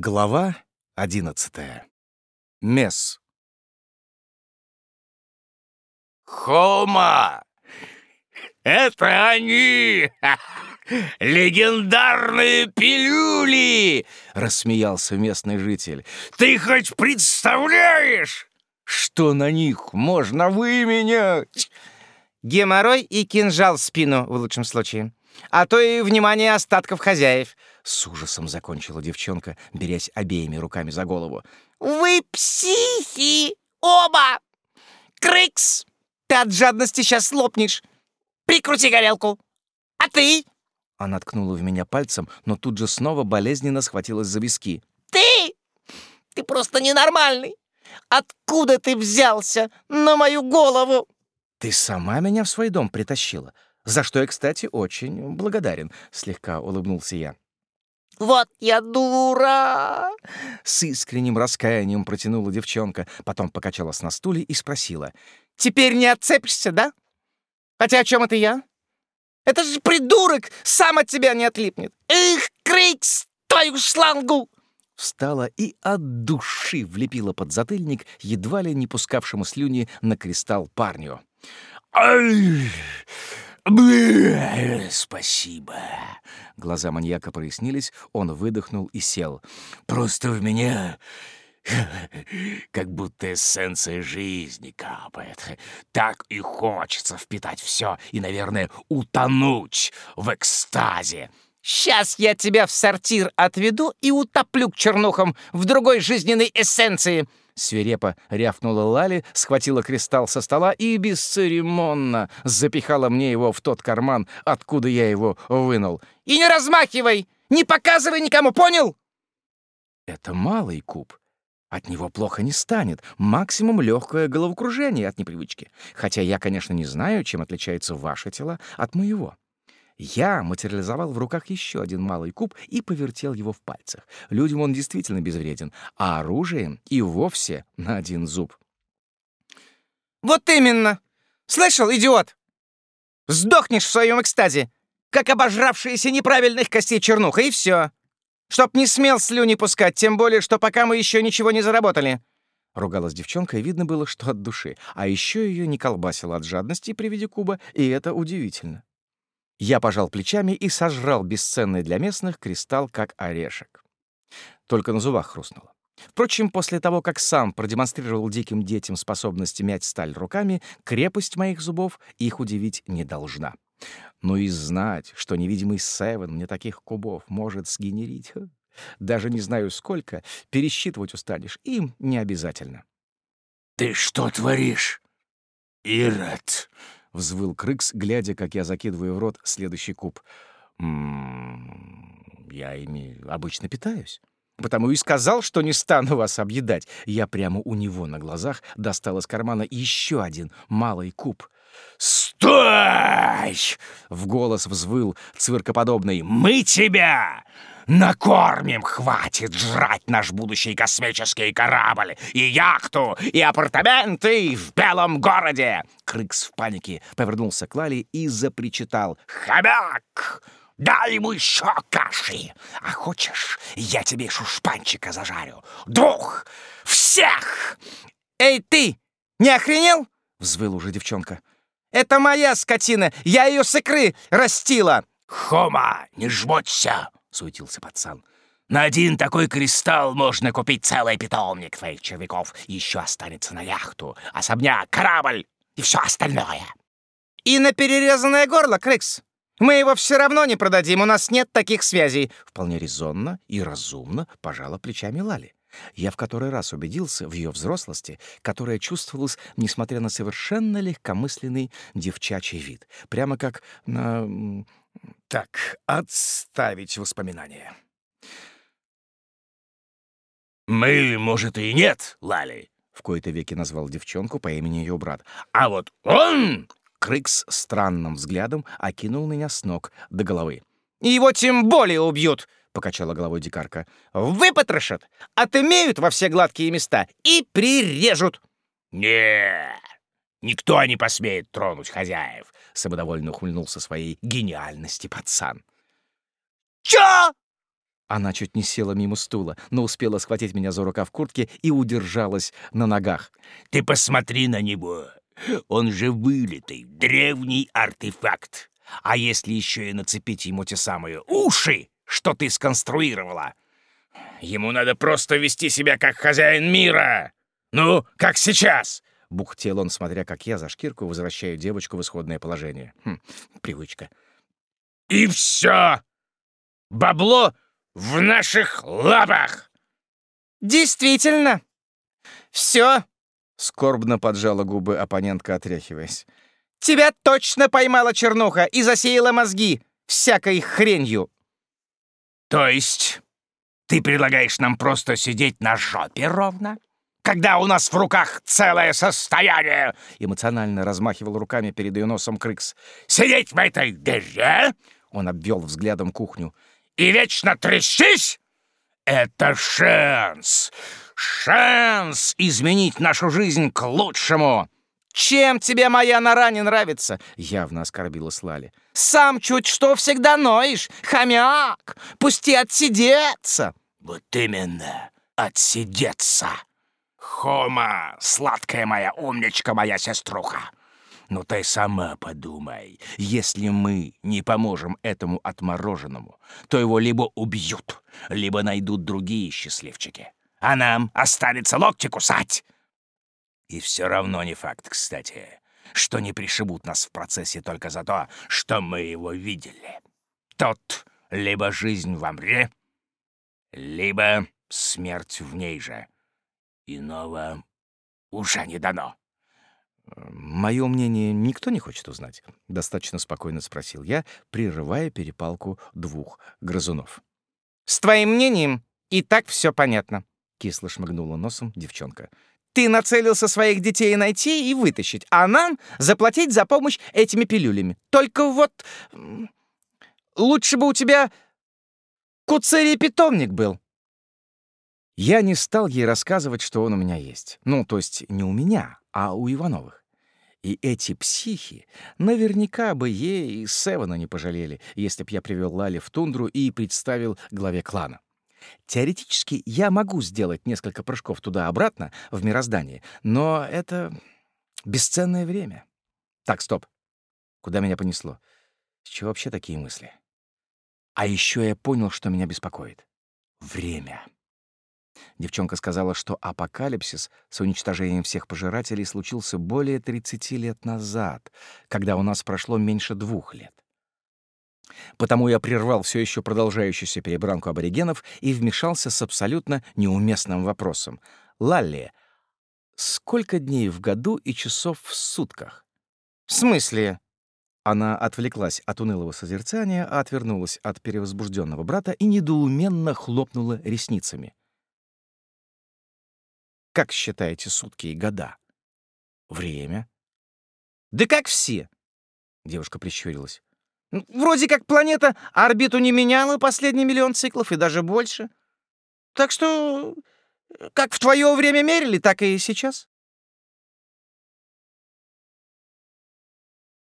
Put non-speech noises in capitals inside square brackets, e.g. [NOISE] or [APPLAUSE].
Глава одиннадцатая. Месс. Хома! Это они! [LAUGHS] Легендарные пилюли! Рассмеялся местный житель. Ты хоть представляешь, что на них можно выменять? Геморрой и кинжал в спину в лучшем случае. А то и внимание остатков хозяев. С ужасом закончила девчонка, берясь обеими руками за голову. «Вы психи! Оба! Крыкс! Ты от жадности сейчас лопнешь! Прикрути горелку! А ты?» Она ткнула в меня пальцем, но тут же снова болезненно схватилась за виски. «Ты! Ты просто ненормальный! Откуда ты взялся на мою голову?» «Ты сама меня в свой дом притащила, за что я, кстати, очень благодарен», — слегка улыбнулся я. «Вот я дура!» С искренним раскаянием протянула девчонка, потом покачалась на стуле и спросила. «Теперь не отцепишься, да? Хотя о чем это я? Это же придурок! Сам от тебя не отлипнет! Эх, Крикс, твою шлангу!» Встала и от души влепила под затыльник, едва ли не пускавшему слюни на кристалл парню. «Ай!» Спасибо. Глаза маньяка прояснились, он выдохнул и сел. Просто в меня как будто эссенция жизни капает. Так и хочется впитать все и, наверное, утонуть в экстазе. Сейчас я тебя в сортир отведу и утоплю к чернухам в другой жизненной эссенции. Свирепо рявкнула Лали, схватила кристалл со стола и бесцеремонно запихала мне его в тот карман, откуда я его вынул. «И не размахивай! Не показывай никому, понял?» «Это малый куб. От него плохо не станет. Максимум легкое головокружение от непривычки. Хотя я, конечно, не знаю, чем отличается ваше тело от моего». Я материализовал в руках еще один малый куб и повертел его в пальцах. Людям он действительно безвреден, а оружием и вовсе на один зуб. «Вот именно! Слышал, идиот? Сдохнешь в своем экстазе, как обожравшиеся неправильных костей чернуха, и все. Чтоб не смел слюни пускать, тем более, что пока мы еще ничего не заработали». Ругалась девчонка, и видно было, что от души. А еще ее не колбасило от жадности при виде куба, и это удивительно. Я пожал плечами и сожрал бесценный для местных кристалл, как орешек. Только на зубах хрустнуло. Впрочем, после того, как сам продемонстрировал диким детям способность мять сталь руками, крепость моих зубов их удивить не должна. Ну и знать, что невидимый Севен мне таких кубов может сгенерить, даже не знаю сколько, пересчитывать устанешь, им не обязательно. «Ты что творишь, Ирод?» — взвыл Крыкс, глядя, как я закидываю в рот следующий куб. «М -м, «Я ими обычно питаюсь». Потому и сказал, что не стану вас объедать. Я прямо у него на глазах достал из кармана еще один малый куб. «Стой!» — в голос взвыл циркоподобный. «Мы тебя накормим! Хватит жрать наш будущий космический корабль, и яхту, и апартаменты в белом городе!» Крыкс в панике повернулся к Лали и запричитал. «Хомяк!» Дай ему еще каши. А хочешь, я тебе шушпанчика зажарю? Двух! Всех!» «Эй, ты! Не охренел?» — взвыл уже девчонка. «Это моя скотина! Я ее с икры растила!» «Хома, не жмоться!» — суетился пацан. «На один такой кристалл можно купить целый питомник твоих червяков. Еще останется на яхту, особняк, корабль и все остальное». «И на перерезанное горло, Крикс!» Мы его все равно не продадим, у нас нет таких связей. Вполне резонно и разумно пожала плечами Лали. Я в который раз убедился в ее взрослости, которая чувствовалась, несмотря на совершенно легкомысленный девчачий вид. Прямо как на... Так, отставить воспоминания. «Мы, может, и нет, Лали», — в кои-то веки назвал девчонку по имени ее брат. «А вот он Крыкс странным взглядом окинул меня с ног до головы. «Его тем более убьют!» — покачала головой дикарка. «Выпотрошат, отымеют во все гладкие места и прирежут!» не никто не посмеет тронуть хозяев!» — самодовольно ухмыльнулся своей гениальности пацан. «Чё?» Она чуть не села мимо стула, но успела схватить меня за рукав куртки и удержалась на ногах. «Ты посмотри на него! Он же вылитый, древний артефакт! А если еще и нацепить ему те самые уши, что ты сконструировала? Ему надо просто вести себя как хозяин мира! Ну, как сейчас!» Бухтел он, смотря, как я за шкирку возвращаю девочку в исходное положение. Хм, привычка. «И все! Бабло в наших лапах!» Действительно. Все. Скорбно поджала губы оппонентка, отряхиваясь. Тебя точно поймала чернуха и засеяла мозги всякой хренью. «То есть ты предлагаешь нам просто сидеть на жопе ровно?» Когда у нас в руках целое состояние!» Эмоционально размахивал руками перед ее носом Крыкс. «Сидеть в этой дыре?» Он обвел взглядом кухню. «И вечно трястись? Это шанс! Шанс изменить нашу жизнь к лучшему!» «Чем тебе моя нора не нравится?» — явно оскорбилась Лали. «Сам чуть что всегда ноешь, хомяк! Пусти отсидеться!» «Вот именно, отсидеться!» Хома, сладкая моя умничка, моя сеструха. Но ты сама подумай, если мы не поможем этому отмороженному, то его либо убьют, либо найдут другие счастливчики. А нам останется локти кусать. И все равно не факт, кстати, что не пришибут нас в процессе только за то, что мы его видели. Тот либо жизнь в амре, либо смерть в ней же. Иного уже не дано. «Мое мнение никто не хочет узнать?» — достаточно спокойно спросил я, прерывая перепалку двух грызунов. «С твоим мнением и так все понятно», — кисло шмыгнула носом девчонка. «Ты нацелился своих детей найти и вытащить, а нам заплатить за помощь этими пилюлями. Только вот... лучше бы у тебя куцерий питомник был». Я не стал ей рассказывать, что он у меня есть. Ну, то есть не у меня, а у Ивановых. И эти психи наверняка бы ей и Севена не пожалели, если б я привел Лали в тундру и представил главе клана. Теоретически я могу сделать несколько прыжков туда-обратно, в мироздание, но это бесценное время. Так, стоп. Куда меня понесло? С чего вообще такие мысли? А еще я понял, что меня беспокоит. Время. Девчонка сказала, что апокалипсис с уничтожением всех пожирателей случился более 30 лет назад, когда у нас прошло меньше двух лет. Потому я прервал все еще продолжающуюся перебранку аборигенов и вмешался с абсолютно неуместным вопросом. «Лалли, сколько дней в году и часов в сутках?» «В смысле?» Она отвлеклась от унылого созерцания, отвернулась от перевозбужденного брата и недоуменно хлопнула ресницами. Как считаете сутки и года? Время? Да как все. Девушка прищурилась. Вроде как планета орбиту не меняла последний миллион циклов и даже больше. Так что как в твое время мерили, так и сейчас.